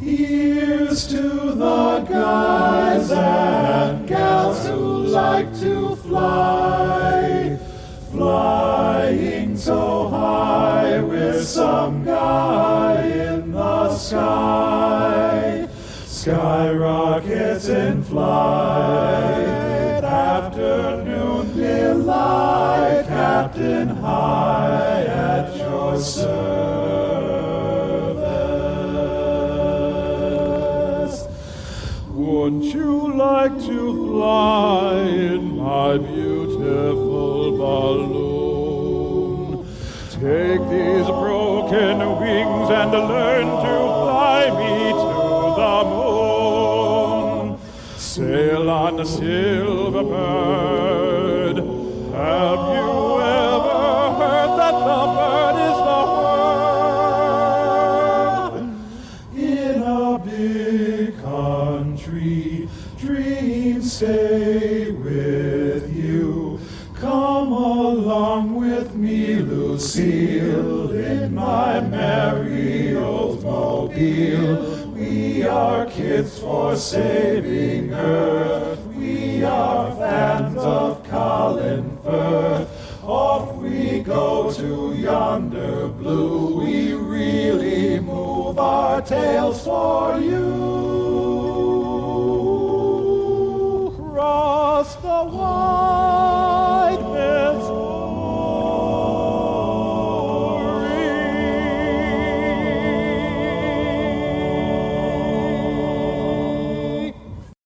Here's to the guys and gals who like to fly, flying so high with some guy in the sky. Skyrockets in flight, afternoon delight, Captain High at your service. Like to fly in my beautiful balloon? Take these broken wings and learn to fly me to the moon. Sail on the silver bird. Have you ever heard that the bird is the word? In a big stay with you. Come along with me, Lucille, in my merry Oldsmobile. We are kids for saving Earth. We are fans of Colin Firth. Off we go to yonder blue. We really move our tails for you. across the water.